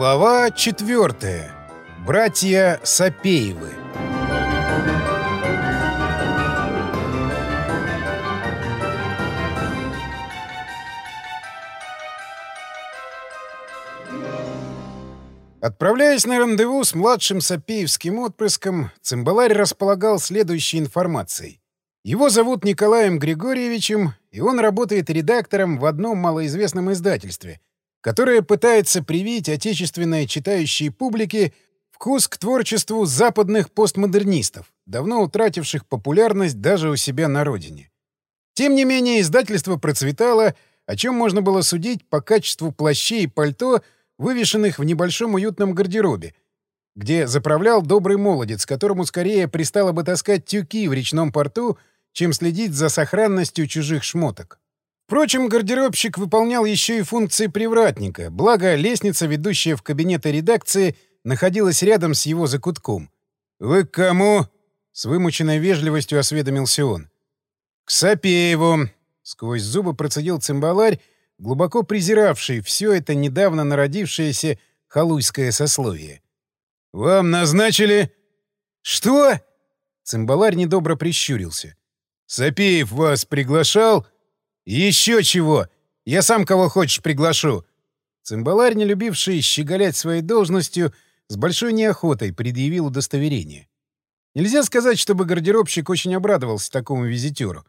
Глава четвертая. Братья Сапеевы. Отправляясь на рандеву с младшим сапеевским отпрыском, Цимбаларь располагал следующей информацией. Его зовут Николаем Григорьевичем, и он работает редактором в одном малоизвестном издательстве, которое пытается привить отечественной читающей публике вкус к творчеству западных постмодернистов, давно утративших популярность даже у себя на родине. Тем не менее, издательство процветало, о чем можно было судить по качеству плащей и пальто — вывешенных в небольшом уютном гардеробе, где заправлял добрый молодец, которому скорее пристало бы таскать тюки в речном порту, чем следить за сохранностью чужих шмоток. Впрочем, гардеробщик выполнял еще и функции привратника, благо лестница, ведущая в кабинеты редакции, находилась рядом с его закутком. «Вы к кому?» — с вымученной вежливостью осведомился он. «К Сапееву!» — сквозь зубы процедил цимбаларь, глубоко презиравший все это недавно народившееся халуйское сословие. «Вам назначили...» «Что?» Цимбаларь недобро прищурился. «Сапеев вас приглашал?» «Еще чего! Я сам кого хочешь приглашу!» Цимбаларь, не любивший щеголять своей должностью, с большой неохотой предъявил удостоверение. Нельзя сказать, чтобы гардеробщик очень обрадовался такому визитеру.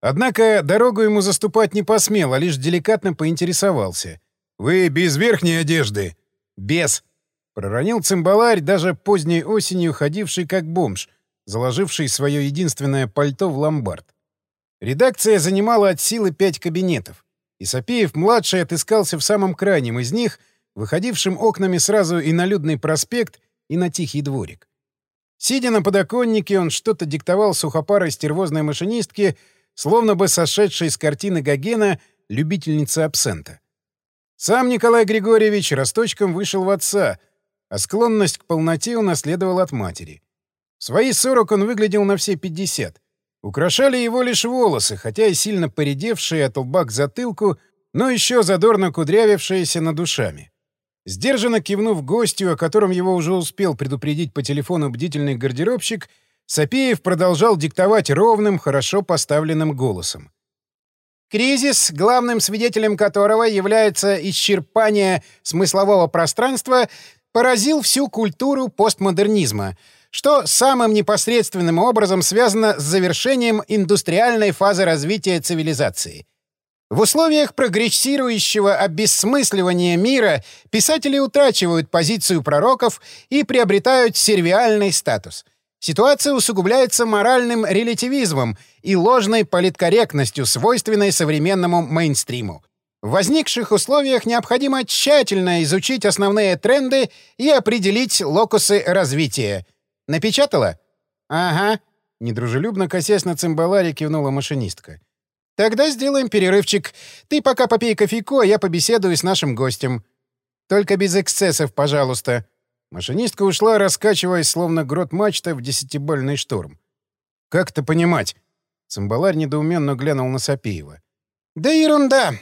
Однако дорогу ему заступать не посмел, а лишь деликатно поинтересовался. «Вы без верхней одежды?» «Без», — проронил цимбаларь, даже поздней осенью ходивший как бомж, заложивший свое единственное пальто в ломбард. Редакция занимала от силы пять кабинетов, и Сапеев-младший отыскался в самом крайнем из них, выходившим окнами сразу и на Людный проспект, и на Тихий дворик. Сидя на подоконнике, он что-то диктовал сухопарой стервозной машинистке, словно бы сошедшей с картины Гогена любительница абсента. Сам Николай Григорьевич росточком вышел в отца, а склонность к полноте унаследовал от матери. В свои сорок он выглядел на все пятьдесят. Украшали его лишь волосы, хотя и сильно поредевшие от лба к затылку, но еще задорно кудрявившиеся над душами. Сдержанно кивнув гостю, о котором его уже успел предупредить по телефону бдительный гардеробщик, Сапеев продолжал диктовать ровным, хорошо поставленным голосом. Кризис, главным свидетелем которого является исчерпание смыслового пространства, поразил всю культуру постмодернизма, что самым непосредственным образом связано с завершением индустриальной фазы развития цивилизации. В условиях прогрессирующего обесмысливания мира писатели утрачивают позицию пророков и приобретают сервиальный статус — Ситуация усугубляется моральным релятивизмом и ложной политкорректностью, свойственной современному мейнстриму. В возникших условиях необходимо тщательно изучить основные тренды и определить локусы развития. Напечатала? Ага. Недружелюбно косясь на цимбаларе, кивнула машинистка. Тогда сделаем перерывчик. Ты пока попей кофейку, а я побеседую с нашим гостем. Только без эксцессов, пожалуйста. Машинистка ушла, раскачиваясь, словно грот мачта в десятибальный шторм. «Как это понимать?» Цимбаларь недоуменно глянул на Сапеева. «Да ерунда!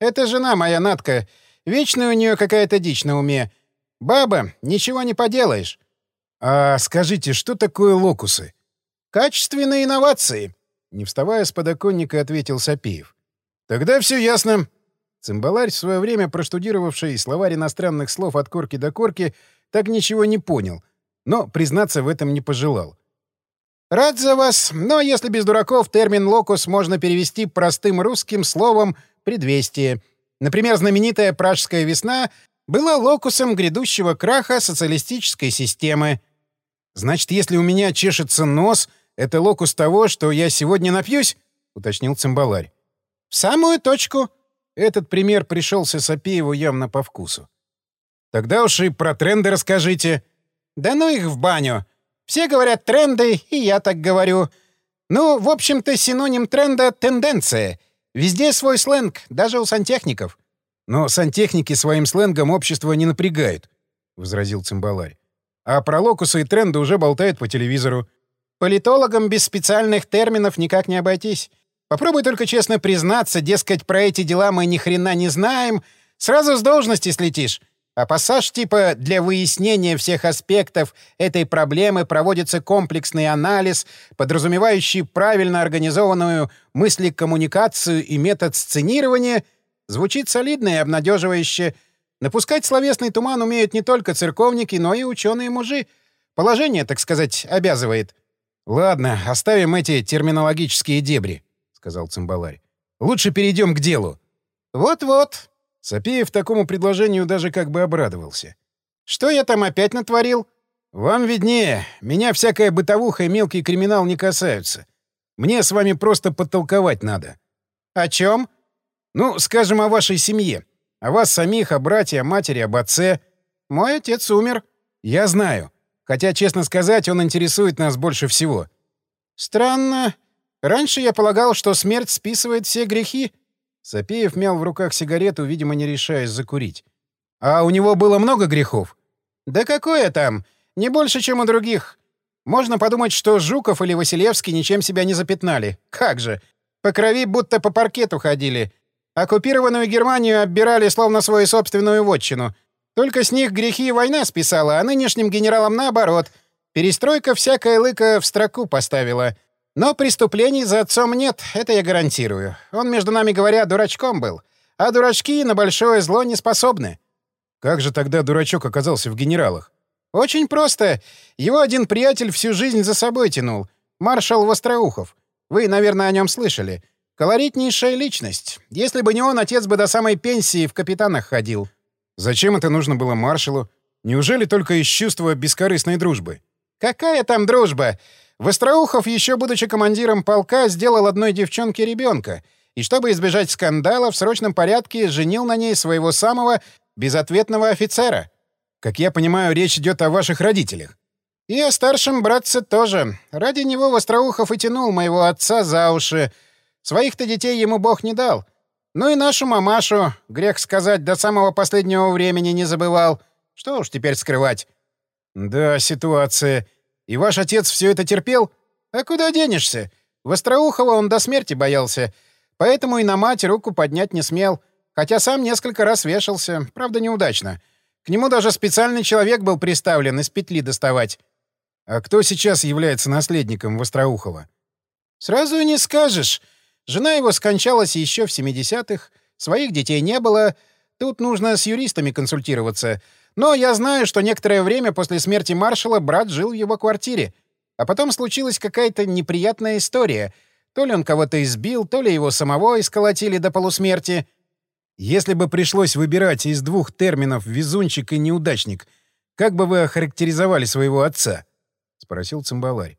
Это жена моя, Натка. Вечная у нее какая-то дичь на уме. Баба, ничего не поделаешь». «А скажите, что такое локусы?» «Качественные инновации», — не вставая с подоконника, ответил Сапеев. «Тогда все ясно». Цимбаларь, в свое время проштудировавший словарь иностранных слов от корки до корки, — так ничего не понял, но признаться в этом не пожелал. «Рад за вас, но если без дураков термин «локус» можно перевести простым русским словом «предвестие». Например, знаменитая «Пражская весна» была локусом грядущего краха социалистической системы. «Значит, если у меня чешется нос, это локус того, что я сегодня напьюсь?» — уточнил цимбаларь. «В самую точку». Этот пример пришелся Сапееву явно по вкусу. Тогда уж и про тренды расскажите. Да ну их в баню. Все говорят тренды, и я так говорю. Ну, в общем-то, синоним тренда — тенденция. Везде свой сленг, даже у сантехников. Но сантехники своим сленгом общество не напрягают, — возразил цимбаларь. А про локусы и тренды уже болтают по телевизору. Политологам без специальных терминов никак не обойтись. Попробуй только честно признаться, дескать, про эти дела мы ни хрена не знаем, сразу с должности слетишь. А пассаж типа «для выяснения всех аспектов этой проблемы проводится комплексный анализ, подразумевающий правильно организованную мыслекоммуникацию и метод сценирования» звучит солидно и обнадеживающе. Напускать словесный туман умеют не только церковники, но и ученые-мужи. Положение, так сказать, обязывает. «Ладно, оставим эти терминологические дебри», — сказал цимбаларь. «Лучше перейдем к делу». «Вот-вот», Сапеев такому предложению даже как бы обрадовался. «Что я там опять натворил?» «Вам виднее. Меня всякая бытовуха и мелкий криминал не касаются. Мне с вами просто подтолковать надо». «О чем?» «Ну, скажем, о вашей семье. О вас самих, о брате, о матери, об отце». «Мой отец умер». «Я знаю. Хотя, честно сказать, он интересует нас больше всего». «Странно. Раньше я полагал, что смерть списывает все грехи». Сапеев мял в руках сигарету, видимо, не решаясь закурить. «А у него было много грехов?» «Да какое там? Не больше, чем у других. Можно подумать, что Жуков или Василевский ничем себя не запятнали. Как же! По крови будто по паркету ходили. Оккупированную Германию оббирали словно свою собственную вотчину. Только с них грехи война списала, а нынешним генералам наоборот. Перестройка всякое лыко в строку поставила. Но преступлений за отцом нет, это я гарантирую. Он, между нами говоря, дурачком был. А дурачки на большое зло не способны. Как же тогда дурачок оказался в генералах? Очень просто. Его один приятель всю жизнь за собой тянул. Маршал Востроухов. Вы, наверное, о нем слышали. Колоритнейшая личность. Если бы не он, отец бы до самой пенсии в капитанах ходил. Зачем это нужно было маршалу? Неужели только из чувства бескорыстной дружбы? Какая там дружба? Востроухов, еще будучи командиром полка, сделал одной девчонке ребенка, и чтобы избежать скандала, в срочном порядке женил на ней своего самого безответного офицера. Как я понимаю, речь идет о ваших родителях. И о старшем братце тоже. Ради него Востроухов и тянул моего отца за уши. Своих-то детей ему бог не дал. Ну и нашу мамашу, грех сказать, до самого последнего времени не забывал. Что уж теперь скрывать. Да, ситуация. И ваш отец все это терпел? А куда денешься? Востроухова он до смерти боялся, поэтому и на мать руку поднять не смел, хотя сам несколько раз вешался, правда, неудачно. К нему даже специальный человек был приставлен из петли доставать. А кто сейчас является наследником Востроухова? Сразу не скажешь. Жена его скончалась еще в 70-х, своих детей не было. Тут нужно с юристами консультироваться — но я знаю, что некоторое время после смерти маршала брат жил в его квартире. А потом случилась какая-то неприятная история. То ли он кого-то избил, то ли его самого исколотили до полусмерти. Если бы пришлось выбирать из двух терминов «везунчик» и «неудачник», как бы вы охарактеризовали своего отца? — спросил цимбаларь.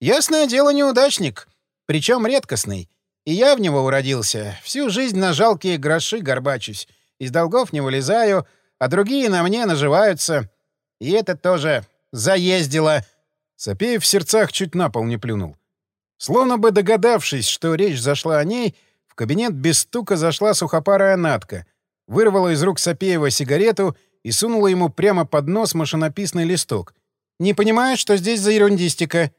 «Ясное дело, неудачник. Причем редкостный. И я в него уродился. Всю жизнь на жалкие гроши горбачусь. Из долгов не вылезаю, а другие на мне наживаются. И это тоже заездило. Сапеев в сердцах чуть на пол не плюнул. Словно бы догадавшись, что речь зашла о ней, в кабинет без стука зашла сухопарая Натка, вырвала из рук Сапеева сигарету и сунула ему прямо под нос машинописный листок. «Не понимаю, что здесь за ерундистика?»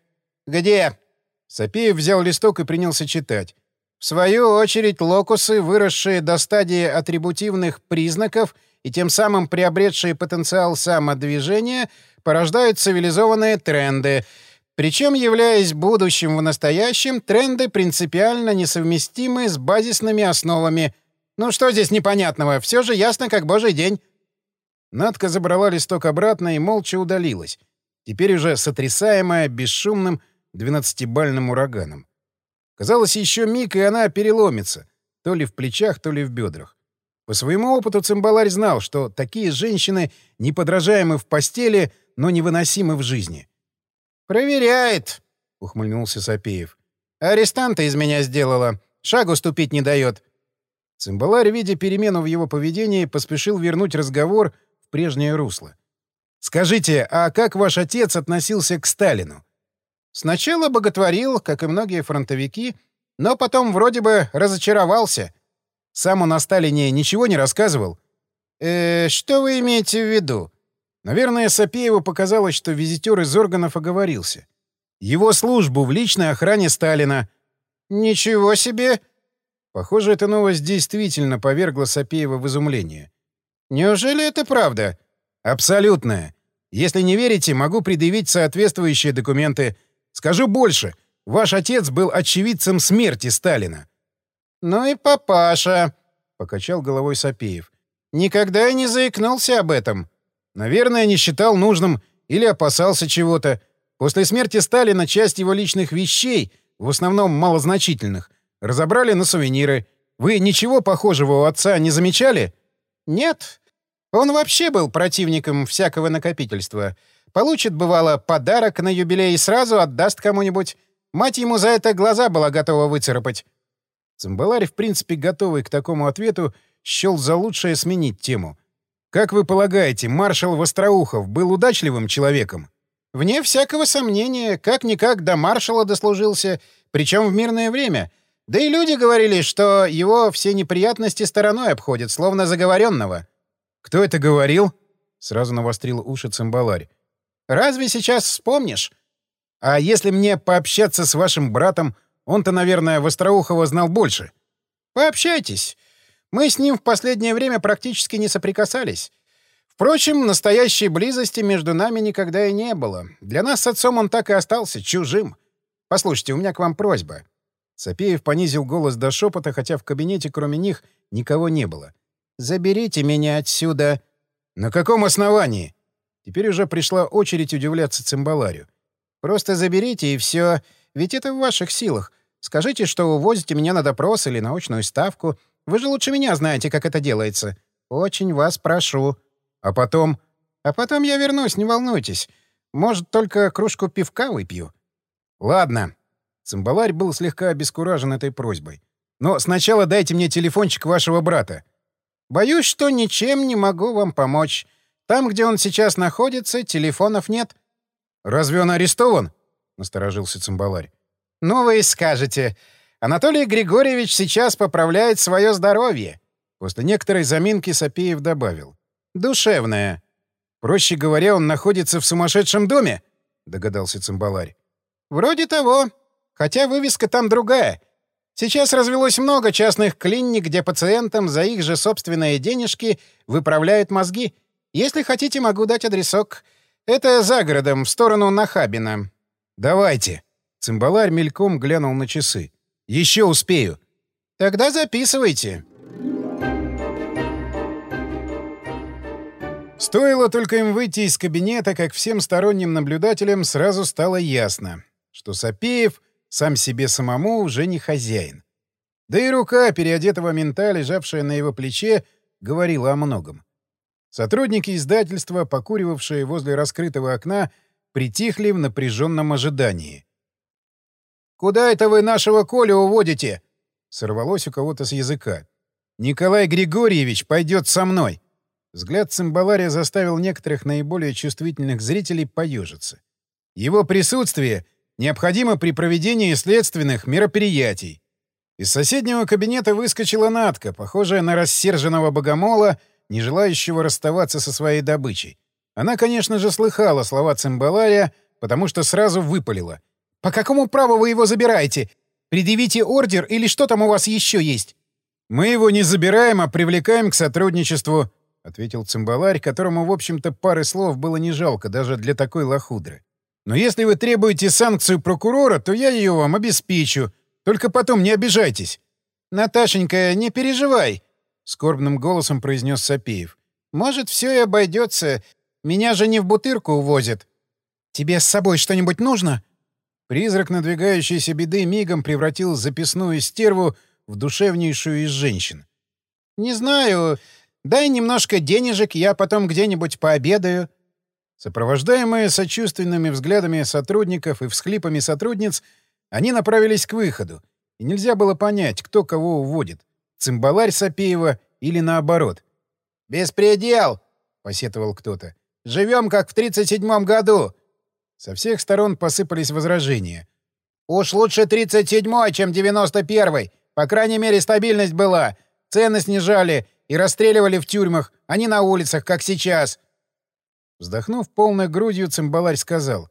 «Где?» Сапеев взял листок и принялся читать. В свою очередь, локусы, выросшие до стадии атрибутивных признаков — и тем самым приобретшие потенциал самодвижения, порождают цивилизованные тренды. Причем, являясь будущим в настоящем, тренды принципиально несовместимы с базисными основами. Ну что здесь непонятного? Все же ясно, как божий день. Надка забрала листок обратно и молча удалилась, теперь уже сотрясаемая бесшумным двенадцатибальным ураганом. Казалось, еще миг, и она переломится, то ли в плечах, то ли в бедрах. По своему опыту цимбаларь знал, что такие женщины неподражаемы в постели, но невыносимы в жизни. «Проверяет», — ухмыльнулся Сапеев. «Арестанта из меня сделала. Шагу ступить не дает». Цимбаларь, видя перемену в его поведении, поспешил вернуть разговор в прежнее русло. «Скажите, а как ваш отец относился к Сталину?» «Сначала боготворил, как и многие фронтовики, но потом вроде бы разочаровался». Сам он о Сталине ничего не рассказывал? Э, что вы имеете в виду? Наверное, Сапееву показалось, что визитер из органов оговорился. Его службу в личной охране Сталина. Ничего себе! Похоже, эта новость действительно повергла Сапеева в изумление. «Неужели это правда?» «Абсолютная. Если не верите, могу предъявить соответствующие документы. Скажу больше. Ваш отец был очевидцем смерти Сталина». «Ну и папаша», — покачал головой Сапеев. «Никогда и не заикнулся об этом». «Наверное, не считал нужным или опасался чего-то. После смерти Сталина часть его личных вещей, в основном малозначительных, разобрали на сувениры. Вы ничего похожего у отца не замечали?» «Нет. Он вообще был противником всякого накопительства. Получит, бывало, подарок на юбилей и сразу отдаст кому-нибудь. Мать ему за это глаза была готова выцарапать». Цимбаларь, в принципе, готовый к такому ответу, счел за лучшее сменить тему. «Как вы полагаете, маршал Востроухов был удачливым человеком?» «Вне всякого сомнения, как-никак до маршала дослужился, причем в мирное время. Да и люди говорили, что его все неприятности стороной обходят, словно заговоренного. «Кто это говорил?» — сразу навострил уши цимбаларь. «Разве сейчас вспомнишь?» «А если мне пообщаться с вашим братом, он-то, наверное, Востроухова знал больше». «Пообщайтесь. Мы с ним в последнее время практически не соприкасались. Впрочем, настоящей близости между нами никогда и не было. Для нас с отцом он так и остался чужим. Послушайте, у меня к вам просьба. Сапеев понизил голос до шепота, хотя в кабинете кроме них никого не было. «Заберите меня отсюда!» «На каком основании?» Теперь уже пришла очередь удивляться Цимбаларю. «Просто заберите, и все. Ведь это в ваших силах. Скажите, что увозите меня на допрос или научную ставку. Вы же лучше меня знаете, как это делается. Очень вас прошу». «А потом?» «А потом я вернусь, не волнуйтесь. Может, только кружку пивка выпью». «Ладно», Цимбаларь был слегка обескуражен этой просьбой. «Но сначала дайте мне телефончик вашего брата». «Боюсь, что ничем не могу вам помочь. Там, где он сейчас находится, телефонов нет». «Разве он арестован?» — насторожился Цимбаларь. «Ну вы и скажете. Анатолий Григорьевич сейчас поправляет свое здоровье». После некоторой заминки Сапеев добавил. «Душевное». «Проще говоря, он находится в сумасшедшем доме?» — догадался Цимбаларь. «Вроде того. Хотя вывеска там другая. Сейчас развелось много частных клиник, где пациентам за их же собственные денежки выправляют мозги. Если хотите, могу дать адресок. Это за городом, в сторону Нахабина. «Давайте». Цимбаларь мельком глянул на часы. «Еще успею». «Тогда записывайте». Стоило только им выйти из кабинета, как всем сторонним наблюдателям сразу стало ясно, что Сапеев сам себе самому уже не хозяин. Да и рука переодетого мента, лежавшая на его плече, говорила о многом. Сотрудники издательства, покуривавшие возле раскрытого окна, притихли в напряженном ожидании. «Куда это вы нашего Колю уводите?» — сорвалось у кого-то с языка. «Николай Григорьевич пойдет со мной!» Взгляд цимбалария заставил некоторых наиболее чувствительных зрителей поежиться. Его присутствие — необходимо при проведении следственных мероприятий. Из соседнего кабинета выскочила Натка, похожая на рассерженного богомола, не желающего расставаться со своей добычей. Она, конечно же, слыхала слова Цимбалария, потому что сразу выпалила. «По какому праву вы его забираете? Предъявите ордер или что там у вас еще есть?» «Мы его не забираем, а привлекаем к сотрудничеству», — ответил Цимбаларь, которому, в общем-то, пары слов было не жалко даже для такой лохудры. Но если вы требуете санкцию прокурора, то я ее вам обеспечу. Только потом не обижайтесь. — Наташенька, не переживай, — скорбным голосом произнес Сапеев. — Может, все и обойдется. Меня же не в бутырку увозят. — Тебе с собой что-нибудь нужно? Призрак надвигающейся беды мигом превратил записную стерву в душевнейшую из женщин. — Не знаю. Дай немножко денежек, я потом где-нибудь пообедаю. — Сопровождаемые сочувственными взглядами сотрудников и всхлипами сотрудниц, они направились к выходу, и нельзя было понять, кто кого уводит — цимбаларь Сапеева или наоборот. «Беспредел!» — посетовал кто-то. «Живем, как в 37-м году!» Со всех сторон посыпались возражения. «Уж лучше 37-й, чем 91-й! По крайней мере, стабильность была! Цены снижали и расстреливали в тюрьмах, а не на улицах, как сейчас!» Вздохнув полной грудью, цимбаларь сказал.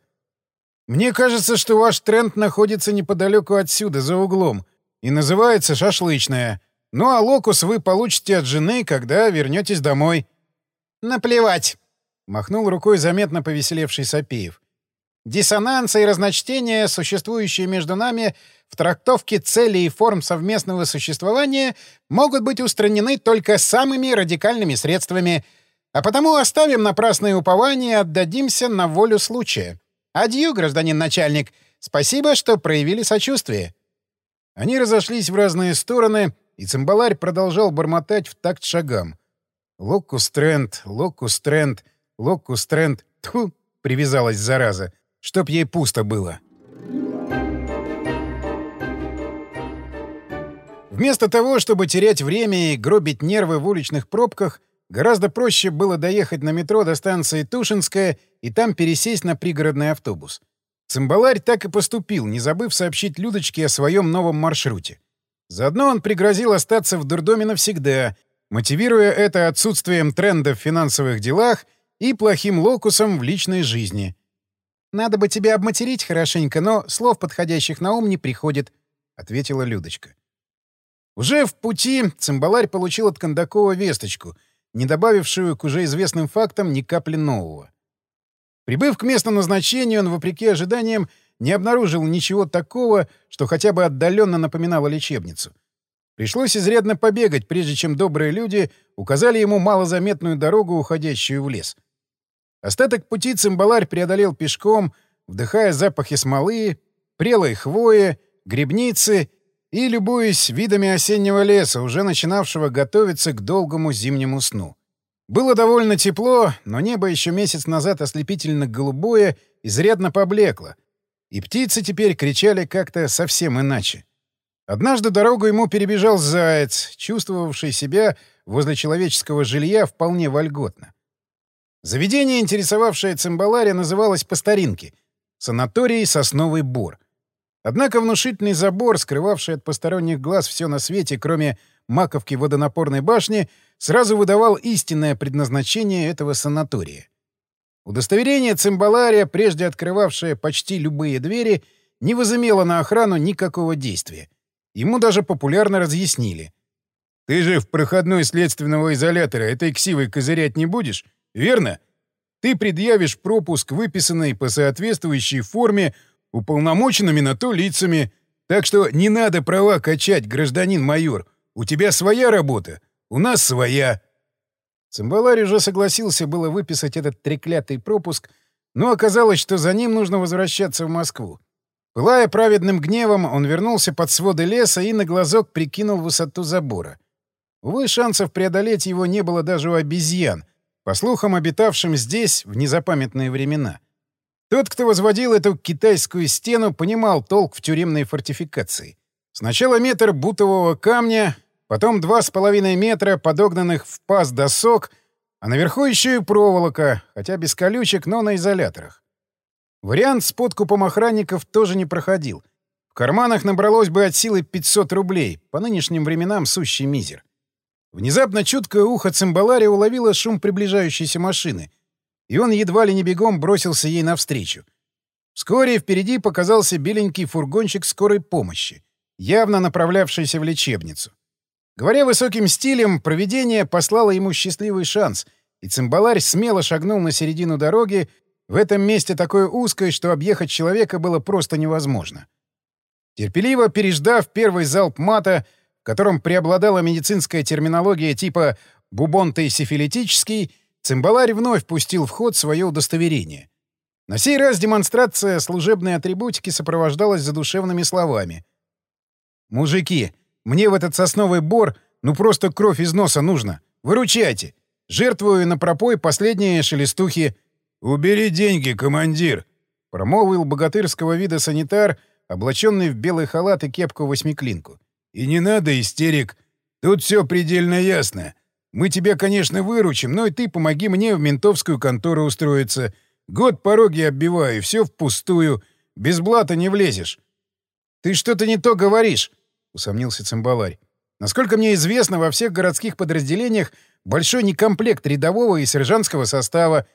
«Мне кажется, что ваш тренд находится неподалеку отсюда, за углом, и называется «шашлычная». Ну а локус вы получите от жены, когда вернетесь домой». Наплевать. Махнул рукой заметно повеселевший Сапеев. Диссонансы и разночтения, существующие между нами в трактовке целей и форм совместного существования, могут быть устранены только самыми радикальными средствами, а потому оставим напрасные упования и отдадимся на волю случая. Адью, гражданин начальник, спасибо, что проявили сочувствие. Они разошлись в разные стороны, и цимбаларь продолжал бормотать в такт шагам. «Локус тренд, локус тренд, локус тренд». Тьфу, привязалась зараза. Чтоб ей пусто было. Вместо того, чтобы терять время и гробить нервы в уличных пробках, гораздо проще было доехать на метро до станции Тушинская и там пересесть на пригородный автобус. Цимбаларь так и поступил, не забыв сообщить Людочке о своем новом маршруте. Заодно он пригрозил остаться в дурдоме навсегда, мотивируя это отсутствием тренда в финансовых делах и плохим локусом в личной жизни. «Надо бы тебя обматерить хорошенько, но слов подходящих на ум не приходит», — ответила Людочка. Уже в пути цимбаларь получил от Кондакова весточку, не добавившую к уже известным фактам ни капли нового. Прибыв к месту назначения, он, вопреки ожиданиям, не обнаружил ничего такого, что хотя бы отдаленно напоминало лечебницу. Пришлось изрядно побегать, прежде чем добрые люди указали ему малозаметную дорогу, уходящую в лес. Остаток пути цимбаларь преодолел пешком, вдыхая запахи смолы, прелой хвои, грибницы и любуясь видами осеннего леса, уже начинавшего готовиться к долгому зимнему сну. Было довольно тепло, но небо еще месяц назад ослепительно голубое изрядно поблекло, и птицы теперь кричали как-то совсем иначе. Однажды дорогу ему перебежал заяц, чувствовавший себя возле человеческого жилья вполне вольготно. Заведение, интересовавшее Цимбаларе, называлось по старинке — санаторий «Сосновый бор». Однако внушительный забор, скрывавший от посторонних глаз все на свете, кроме маковки водонапорной башни, сразу выдавал истинное предназначение этого санатория. Удостоверение цимбалария, прежде открывавшее почти любые двери, не возымело на охрану никакого действия. Ему даже популярно разъяснили. «Ты же в проходной следственного изолятора этой ксивой козырять не будешь, верно? Ты предъявишь пропуск, выписанный по соответствующей форме уполномоченными на то лицами. Так что не надо права качать, гражданин майор. У тебя своя работа, у нас своя. Цимбаларь уже согласился было выписать этот треклятый пропуск, но оказалось, что за ним нужно возвращаться в Москву. Пылая праведным гневом, он вернулся под своды леса и на глазок прикинул высоту забора. Увы, шансов преодолеть его не было даже у обезьян, по слухам, обитавшим здесь в незапамятные времена. Тот, кто возводил эту китайскую стену, понимал толк в тюремной фортификации. Сначала метр бутового камня, потом два с половиной метра подогнанных в паз досок, а наверху еще и проволока, хотя без колючек, но на изоляторах. Вариант с подкупом охранников тоже не проходил. В карманах набралось бы от силы 500 рублей, по нынешним временам сущий мизер. Внезапно чуткое ухо цимбалария уловило шум приближающейся машины, и он едва ли не бегом бросился ей навстречу. Вскоре впереди показался беленький фургончик скорой помощи, явно направлявшийся в лечебницу. Говоря высоким стилем, провидение послало ему счастливый шанс, и цимбаларь смело шагнул на середину дороги, в этом месте такое узкое, что объехать человека было просто невозможно. Терпеливо переждав первый залп мата, в котором преобладала медицинская терминология типа «бубонтый сифилитический», Цимбаларь вновь пустил в ход свое удостоверение. На сей раз демонстрация служебной атрибутики сопровождалась задушевными словами. «Мужики, мне в этот сосновый бор ну просто кровь из носа нужно. Выручайте. Жертвую на пропой последние шелестухи». «Убери деньги, командир!» — промолвил богатырского вида санитар, облаченный в белый халат и кепку-восьмиклинку. «И не надо истерик. Тут все предельно ясно. Мы тебя, конечно, выручим, но и ты помоги мне в ментовскую контору устроиться. Год пороги оббиваю, все впустую. Без блата не влезешь. — Ты что-то не то говоришь, — усомнился цимбаларь. Насколько мне известно, во всех городских подразделениях большой некомплект рядового и сержантского состава.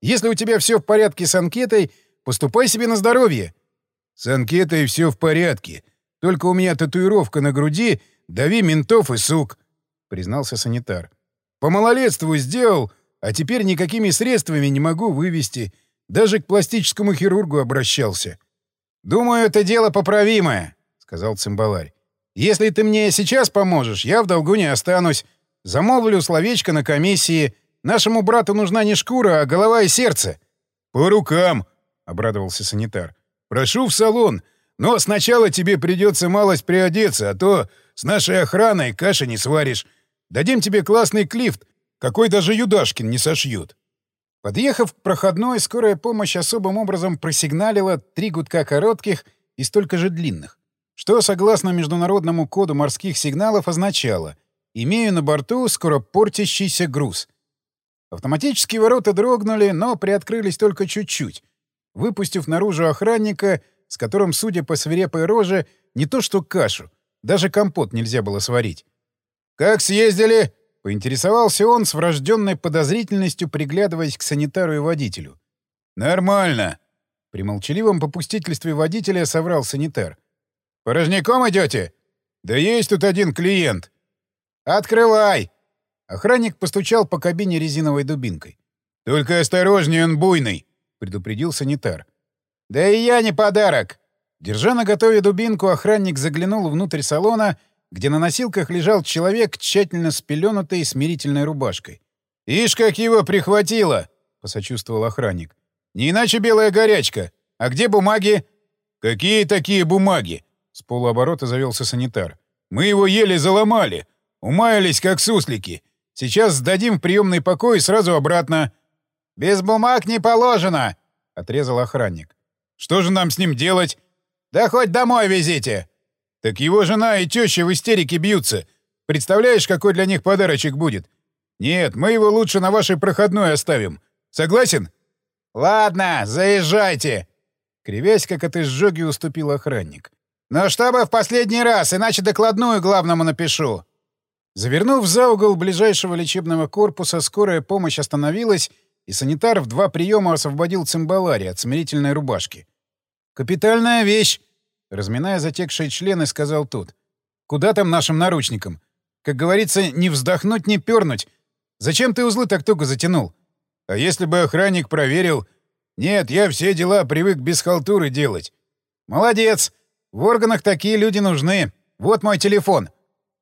Если у тебя все в порядке с анкетой, поступай себе на здоровье. — С анкетой все в порядке. Только у меня татуировка на груди «Дави ментов и сук», — признался санитар. По малолетству сделал, а теперь никакими средствами не могу вывести. Даже к пластическому хирургу обращался. «Думаю, это дело поправимое», — сказал цимбаларь. «Если ты мне сейчас поможешь, я в долгу не останусь. Замолвлю словечко на комиссии. Нашему брату нужна не шкура, а голова и сердце». «По рукам», — обрадовался санитар. «Прошу в салон, но сначала тебе придется малость приодеться, а то с нашей охраной каши не сваришь. Дадим тебе классный клифт, какой даже Юдашкин не сошьет». Подъехав к проходной, скорая помощь особым образом просигналила три гудка коротких и столько же длинных, что, согласно Международному коду морских сигналов, означало «имею на борту скоропортящийся груз». Автоматические ворота дрогнули, но приоткрылись только чуть-чуть, выпустив наружу охранника, с которым, судя по свирепой роже, не то что кашу, даже компот нельзя было сварить. «Как съездили?» — поинтересовался он с врожденной подозрительностью, приглядываясь к санитару и водителю. «Нормально!» — при молчаливом попустительстве водителя соврал санитар. «Порожняком идете?» «Да есть тут один клиент». «Открывай!» Охранник постучал по кабине резиновой дубинкой. «Только осторожнее, он буйный!» — предупредил санитар. «Да и я не подарок!» Держа на готове дубинку, охранник заглянул внутрь салона где на носилках лежал человек, тщательно спеленутый смирительной рубашкой. «Ишь, как его прихватило!» — посочувствовал охранник. «Не иначе белая горячка. А где бумаги?» «Какие такие бумаги?» — с полуоборота завелся санитар. «Мы его еле заломали. Умаялись, как суслики. Сейчас сдадим в приемный покой и сразу обратно». «Без бумаг не положено!» — отрезал охранник. «Что же нам с ним делать?» «Да хоть домой везите!» Так его жена и теща в истерике бьются. Представляешь, какой для них подарочек будет? Нет, мы его лучше на вашей проходной оставим. Согласен? Ладно, заезжайте. Кривясь, как от изжоги, уступил охранник. Но чтобы в последний раз, иначе докладную главному напишу. Завернув за угол ближайшего лечебного корпуса, скорая помощь остановилась, и санитар в два приема освободил цимбалари от смирительной рубашки. «Капитальная вещь!» Разминая затекшие члены, сказал тот. «Куда там нашим наручникам? Как говорится, не вздохнуть, не пернуть. Зачем ты узлы так туго затянул?» «А если бы охранник проверил...» «Нет, я все дела привык без халтуры делать». «Молодец! В органах такие люди нужны. Вот мой телефон».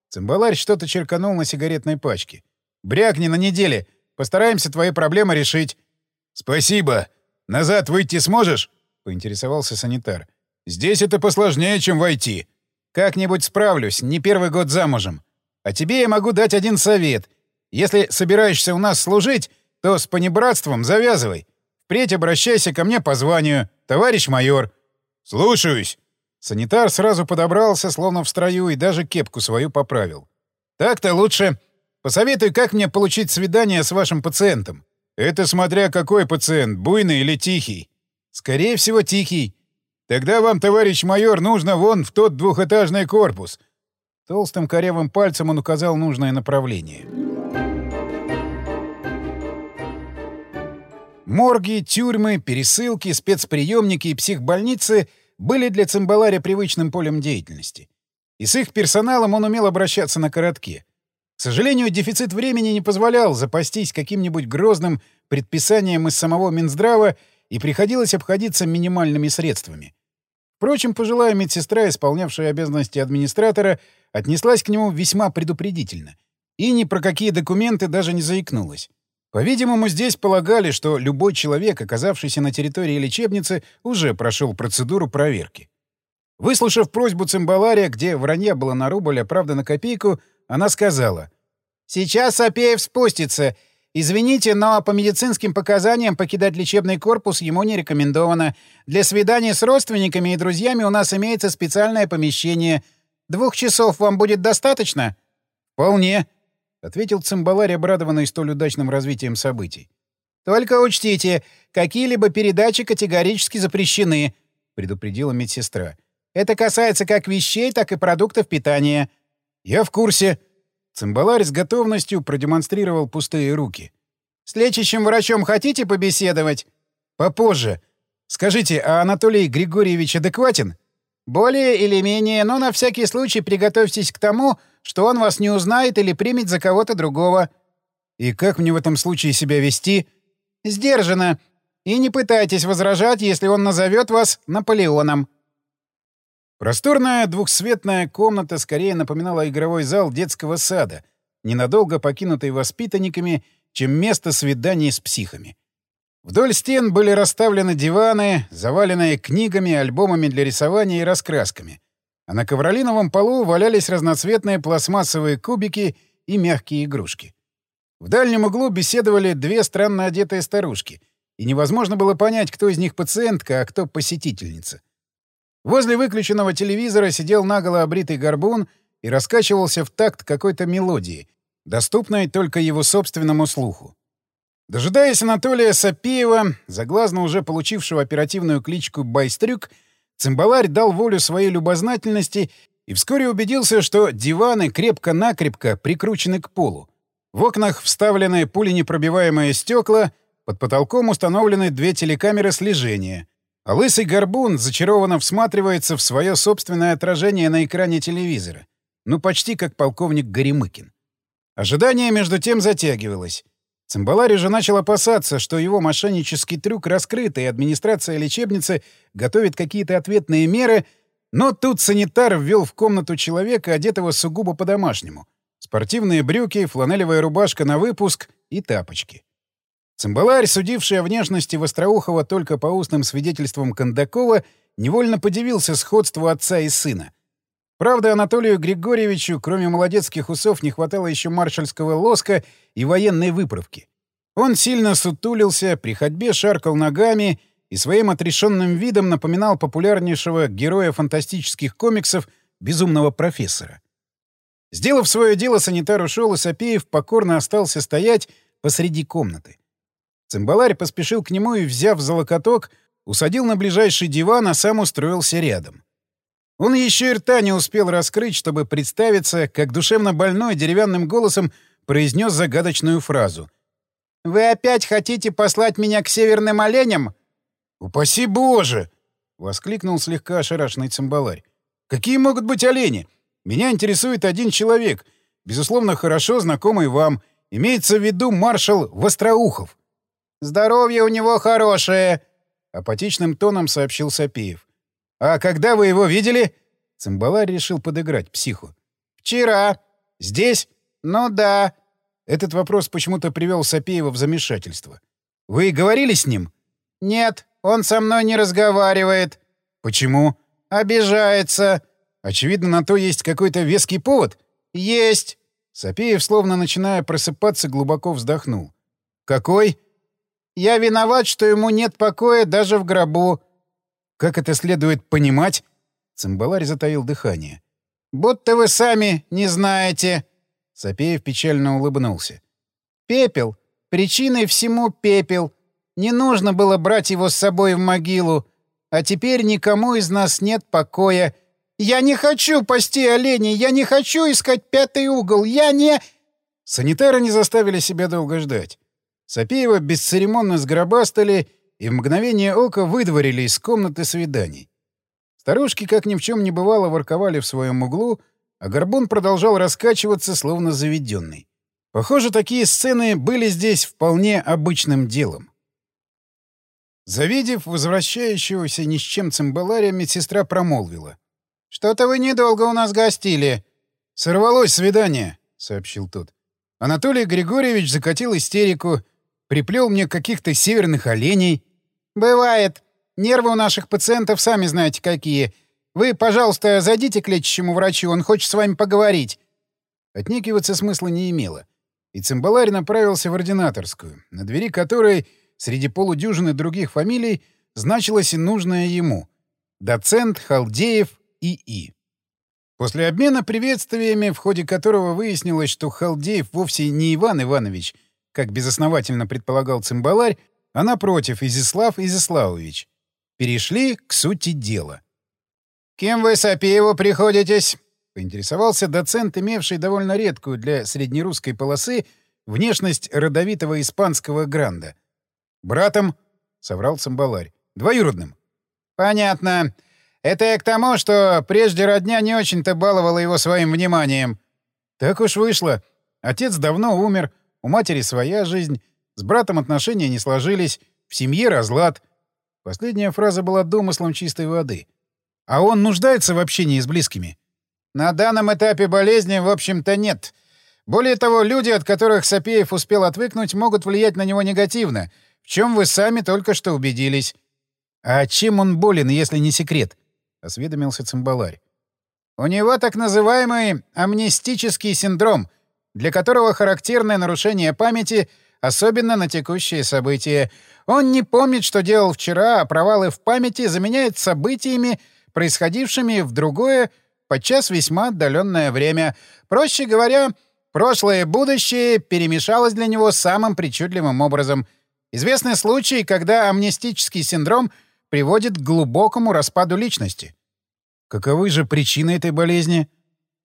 Цимбаларь что-то черканул на сигаретной пачке. «Брякни на неделе. Постараемся твои проблемы решить». «Спасибо. Назад выйти сможешь?» — поинтересовался санитар. Здесь это посложнее, чем войти. Как-нибудь справлюсь, не первый год замужем. А тебе я могу дать один совет. Если собираешься у нас служить, то с понебратством завязывай. Впредь обращайся ко мне по званию, товарищ майор. Слушаюсь. Санитар сразу подобрался, словно в строю, и даже кепку свою поправил. Так-то лучше. Посоветуй, как мне получить свидание с вашим пациентом. Это смотря какой пациент, буйный или тихий. Скорее всего, тихий. Тогда вам, товарищ майор, нужно вон в тот двухэтажный корпус. Толстым корявым пальцем он указал нужное направление. Морги, тюрьмы, пересылки, спецприемники и психбольницы были для Цимбаларя привычным полем деятельности. И с их персоналом он умел обращаться на коротке. К сожалению, дефицит времени не позволял запастись каким-нибудь грозным предписанием из самого Минздрава, и приходилось обходиться минимальными средствами. Впрочем, пожилая медсестра, исполнявшая обязанности администратора, отнеслась к нему весьма предупредительно и ни про какие документы даже не заикнулась. По-видимому, здесь полагали, что любой человек, оказавшийся на территории лечебницы, уже прошел процедуру проверки. Выслушав просьбу Цимбалария, где вранья было на рубль, а правда на копейку, она сказала. «Сейчас Сапеев спустится, Извините, но по медицинским показаниям покидать лечебный корпус ему не рекомендовано. Для свидания с родственниками и друзьями у нас имеется специальное помещение. Двух часов вам будет достаточно? Вполне, — ответил Цимбаларь, обрадованный столь удачным развитием событий. «Только учтите, какие-либо передачи категорически запрещены», — предупредила медсестра. «Это касается как вещей, так и продуктов питания». «Я в курсе», Цимбаларь с готовностью продемонстрировал пустые руки. «С лечащим врачом хотите побеседовать?» «Попозже. Скажите, а Анатолий Григорьевич адекватен?» «Более или менее, но на всякий случай приготовьтесь к тому, что он вас не узнает или примет за кого-то другого». И как мне в этом случае себя вести? Сдержанно. И не пытайтесь возражать, если он назовет вас Наполеоном. Просторная двухсветная комната скорее напоминала игровой зал детского сада, ненадолго покинутый воспитанниками, чем место свиданий с психами. Вдоль стен были расставлены диваны, заваленные книгами, альбомами для рисования и раскрасками. А на ковролиновом полу валялись разноцветные пластмассовые кубики и мягкие игрушки. В дальнем углу беседовали две странно одетые старушки, и невозможно было понять, кто из них пациентка, а кто посетительница. Возле выключенного телевизора сидел наголо обритый горбун и раскачивался в такт какой-то мелодии, доступной только его собственному слуху. Дожидаясь Анатолия Сапеева, заглазно уже получившего оперативную кличку Байстрюк, цимбаларь дал волю своей любознательности и вскоре убедился, что диваны крепко-накрепко прикручены к полу. В окнах вставлены пуленепробиваемые стекла, под потолком установлены две телекамеры слежения — а лысый горбун зачарованно всматривается в свое собственное отражение на экране телевизора. Ну, почти как полковник Горемыкин. Ожидание между тем затягивалось. Цимбалари же начал опасаться, что его мошеннический трюк раскрыт, и администрация лечебницы готовит какие-то ответные меры, но тут санитар ввел в комнату человека, одетого сугубо по-домашнему. Спортивные брюки, фланелевая рубашка на выпуск и тапочки. Цимбаларь, судивший о внешности Востроухова только по устным свидетельствам Кондакова, невольно подивился сходству отца и сына. Правда, Анатолию Григорьевичу, кроме молодецких усов, не хватало еще маршальского лоска и военной выправки. Он сильно сутулился, при ходьбе шаркал ногами и своим отрешенным видом напоминал популярнейшего героя фантастических комиксов «Безумного профессора». Сделав свое дело, санитар ушел, и Сапеев покорно остался стоять посреди комнаты. Цимбаларь поспешил к нему и, взяв за локоток, усадил на ближайший диван, а сам устроился рядом. Он еще и рта не успел раскрыть, чтобы представиться, как душевно больной деревянным голосом произнес загадочную фразу. «Вы опять хотите послать меня к северным оленям?» «Упаси Боже!» — воскликнул слегка ошарашенный цимбаларь. «Какие могут быть олени? Меня интересует один человек, безусловно, хорошо знакомый вам. Имеется в виду маршал Востроухов». Здоровье у него хорошее, — апатичным тоном сообщил Сапиев. А когда вы его видели? Цимбаларь решил подыграть психу. Вчера. Здесь? Ну да. Этот вопрос почему-то привел Сапеева в замешательство. Вы говорили с ним? Нет, он со мной не разговаривает. Почему? Обижается. Очевидно, на то есть какой-то веский повод. Есть. Сапеев, словно начиная просыпаться, глубоко вздохнул. Какой? Я виноват, что ему нет покоя даже в гробу. Как это следует понимать? Цимбаларь затаил дыхание. Будто вы сами не знаете. Сапеев печально улыбнулся. Пепел. Причиной всему пепел. Не нужно было брать его с собой в могилу. А теперь никому из нас нет покоя. Я не хочу пасти оленей, я не хочу искать пятый угол, я не... Санитары не заставили себя долго ждать. Сапеева бесцеремонно сгробастали и в мгновение ока выдворили из комнаты свиданий. Старушки, как ни в чем не бывало, ворковали в своем углу, а Горбун продолжал раскачиваться, словно заведенный. Похоже, такие сцены были здесь вполне обычным делом. Завидев возвращающегося ни с чем цимбалария, медсестра промолвила. — Что-то вы недолго у нас гостили. — Сорвалось свидание, — сообщил тот. Анатолий Григорьевич закатил истерику — Приплел мне каких-то северных оленей. Бывает. Нервы у наших пациентов сами знаете какие. Вы, пожалуйста, зайдите к лечащему врачу, он хочет с вами поговорить. Отнекиваться смысла не имело. И цимбаларь направился в ординаторскую, на двери которой, среди полудюжины других фамилий, значилось и нужное ему — доцент Халдеев И.И. После обмена приветствиями, в ходе которого выяснилось, что Халдеев вовсе не Иван Иванович — как безосновательно предполагал цимбаларь, а напротив Изислав Изиславович. Перешли к сути дела. «Кем вы Сапееву приходитесь?» — поинтересовался доцент, имевший довольно редкую для среднерусской полосы внешность родовитого испанского гранда. «Братом», — соврал цимбаларь, — «двоюродным». «Понятно. Это я к тому, что прежде родня не очень-то баловала его своим вниманием». «Так уж вышло. Отец давно умер, У матери своя жизнь, с братом отношения не сложились, в семье разлад. Последняя фраза была домыслом чистой воды. А он нуждается в общении с близкими? На данном этапе болезни, в общем-то, нет. Более того, люди, от которых Сапеев успел отвыкнуть, могут влиять на него негативно, в чем вы сами только что убедились. А чем он болен, если не секрет? — осведомился Цимбаларь. У него так называемый амнестический синдром, для которого характерное нарушение памяти, особенно на текущие события. Он не помнит, что делал вчера, а провалы в памяти заменяет событиями, происходившими в другое, подчас весьма отдаленное время. Проще говоря, прошлое и будущее перемешалось для него самым причудливым образом. Известны случаи, когда амнестический синдром приводит к глубокому распаду личности. Каковы же причины этой болезни?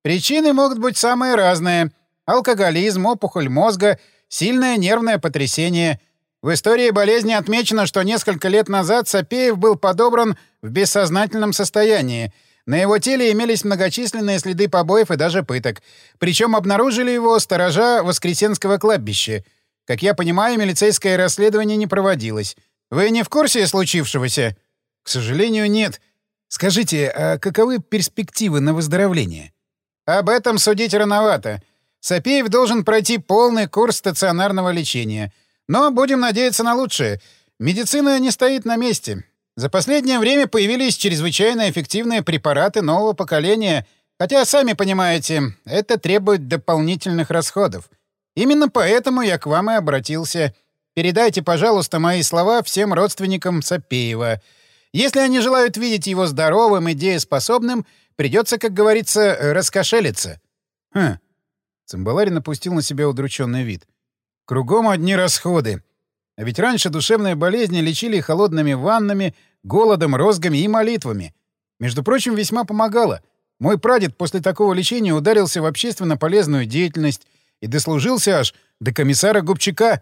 Причины могут быть самые разные. Алкоголизм, опухоль мозга, сильное нервное потрясение. В истории болезни отмечено, что несколько лет назад Сапеев был подобран в бессознательном состоянии. На его теле имелись многочисленные следы побоев и даже пыток. Причем обнаружили его сторожа Воскресенского кладбища. Как я понимаю, милицейское расследование не проводилось. Вы не в курсе случившегося? К сожалению, нет. Скажите, а каковы перспективы на выздоровление? Об этом судить рановато. Сапеев должен пройти полный курс стационарного лечения. Но будем надеяться на лучшее. Медицина не стоит на месте. За последнее время появились чрезвычайно эффективные препараты нового поколения, хотя, сами понимаете, это требует дополнительных расходов. Именно поэтому я к вам и обратился. Передайте, пожалуйста, мои слова всем родственникам Сапеева — если они желают видеть его здоровым и дееспособным, придется, как говорится, раскошелиться. Хм. Цимбаларин напустил на себя удрученный вид. Кругом одни расходы. А ведь раньше душевные болезни лечили холодными ваннами, голодом, розгами и молитвами. Между прочим, весьма помогало. Мой прадед после такого лечения ударился в общественно полезную деятельность и дослужился аж до комиссара Губчака.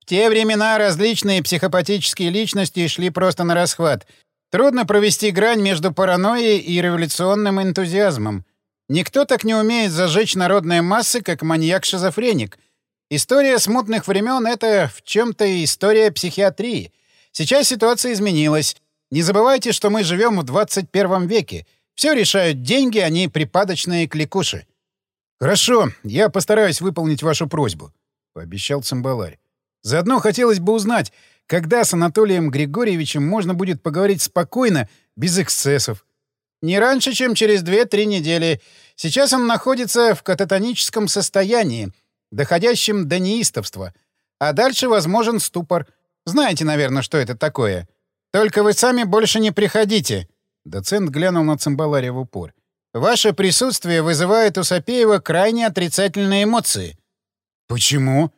В те времена различные психопатические личности шли просто на расхват, Трудно провести грань между паранойей и революционным энтузиазмом. Никто так не умеет зажечь народные массы, как маньяк-шизофреник. История смутных времен — это в чем-то история психиатрии. Сейчас ситуация изменилась. Не забывайте, что мы живем в 21 веке. Все решают деньги, а не припадочные кликуши. «Хорошо, я постараюсь выполнить вашу просьбу», — пообещал Цимбаларь. «Заодно хотелось бы узнать, когда с Анатолием Григорьевичем можно будет поговорить спокойно, без эксцессов? Не раньше, чем через 2-3 недели. Сейчас он находится в кататоническом состоянии, доходящем до неистовства. А дальше возможен ступор. Знаете, наверное, что это такое. Только вы сами больше не приходите. Доцент глянул на Цимбаларя в упор. Ваше присутствие вызывает у Сапеева крайне отрицательные эмоции. Почему?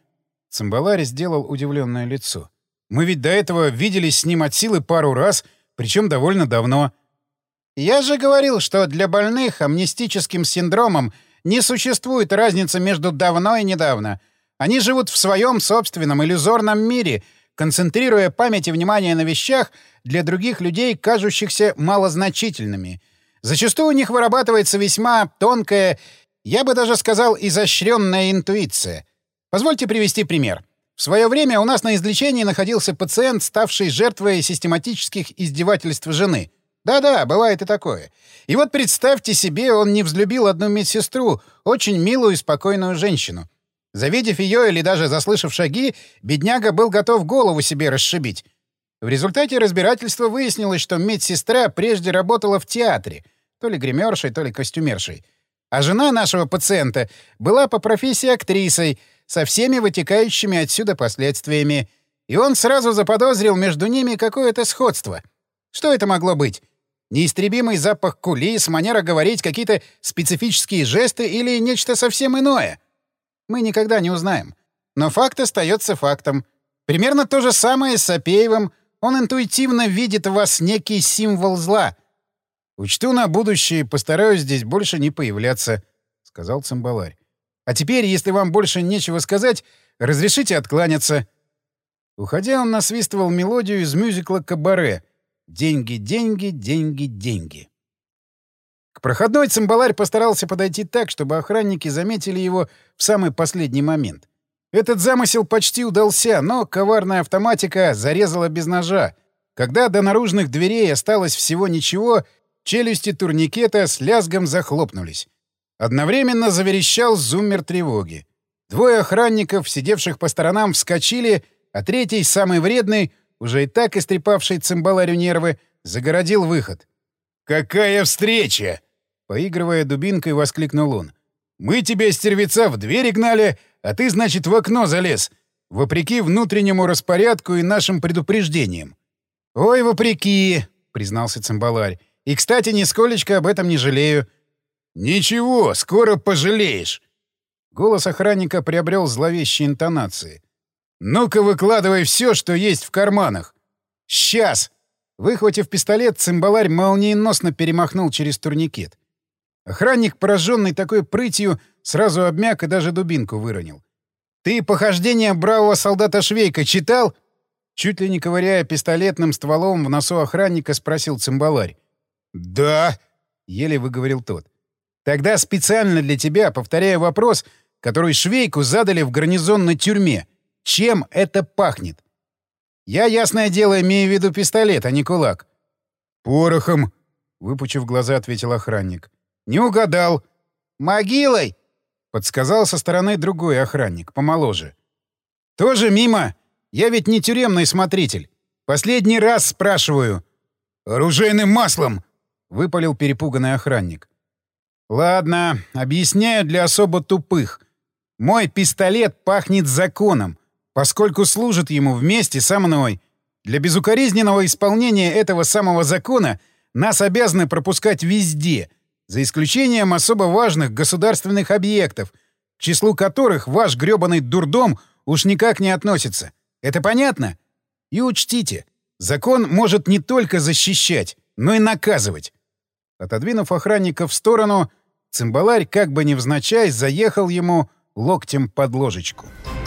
Цимбаларь сделал удивленное лицо. Мы ведь до этого виделись с ним от силы пару раз, причем довольно давно. Я же говорил, что для больных амнистическим синдромом не существует разницы между давно и недавно. Они живут в своем собственном иллюзорном мире, концентрируя память и внимание на вещах, для других людей кажущихся малозначительными. Зачастую у них вырабатывается весьма тонкая, я бы даже сказал, изощренная интуиция. Позвольте привести пример. В свое время у нас на излечении находился пациент, ставший жертвой систематических издевательств жены. Да-да, бывает и такое. И вот представьте себе, он не взлюбил одну медсестру, очень милую и спокойную женщину. Завидев ее или даже заслышав шаги, бедняга был готов голову себе расшибить. В результате разбирательства выяснилось, что медсестра прежде работала в театре, то ли гримершей, то ли костюмершей. А жена нашего пациента была по профессии актрисой — со всеми вытекающими отсюда последствиями, и он сразу заподозрил между ними какое-то сходство. Что это могло быть? Неистребимый запах кулис, манера говорить, какие-то специфические жесты или нечто совсем иное? Мы никогда не узнаем. Но факт остается фактом. Примерно то же самое с Сапеевым. Он интуитивно видит в вас некий символ зла. «Учту на будущее, постараюсь здесь больше не появляться», — сказал Цимбаларь. А теперь, если вам больше нечего сказать, разрешите откланяться». Уходя, он насвистывал мелодию из мюзикла «Кабаре». «Деньги, деньги, деньги, деньги». К проходной цимбаларь постарался подойти так, чтобы охранники заметили его в самый последний момент. Этот замысел почти удался, но коварная автоматика зарезала без ножа. Когда до наружных дверей осталось всего ничего, челюсти турникета с лязгом захлопнулись. Одновременно заверещал зуммер тревоги. Двое охранников, сидевших по сторонам, вскочили, а третий, самый вредный, уже и так истрепавший цимбаларю нервы, загородил выход. «Какая встреча!» — поигрывая дубинкой, воскликнул он. «Мы тебя, стервеца, в двери гнали, а ты, значит, в окно залез, вопреки внутреннему распорядку и нашим предупреждениям». «Ой, вопреки!» — признался цимбаларь. «И, кстати, нисколечко об этом не жалею». «Ничего, скоро пожалеешь!» Голос охранника приобрел зловещие интонации. «Ну-ка, выкладывай все, что есть в карманах!» «Сейчас!» Выхватив пистолет, цимбаларь молниеносно перемахнул через турникет. Охранник, пораженный такой прытью, сразу обмяк и даже дубинку выронил. «Ты похождение бравого солдата Швейка читал?» Чуть ли не ковыряя пистолетным стволом в носу охранника, спросил цимбаларь. «Да», — еле выговорил тот. «Тогда специально для тебя повторяю вопрос, который Швейку задали в гарнизонной тюрьме. Чем это пахнет?» «Я, ясное дело, имею в виду пистолет, а не кулак». «Порохом», — выпучив глаза, ответил охранник. «Не угадал». «Могилой!» — подсказал со стороны другой охранник, помоложе. «Тоже мимо. Я ведь не тюремный смотритель. Последний раз спрашиваю». «Оружейным маслом!» — выпалил перепуганный охранник. «Ладно, объясняю для особо тупых. Мой пистолет пахнет законом, поскольку служит ему вместе со мной. Для безукоризненного исполнения этого самого закона нас обязаны пропускать везде, за исключением особо важных государственных объектов, к числу которых ваш грёбаный дурдом уж никак не относится. Это понятно? И учтите, закон может не только защищать, но и наказывать. Отодвинув охранника в сторону, цимбаларь, как бы невзначай, заехал ему локтем под ложечку. —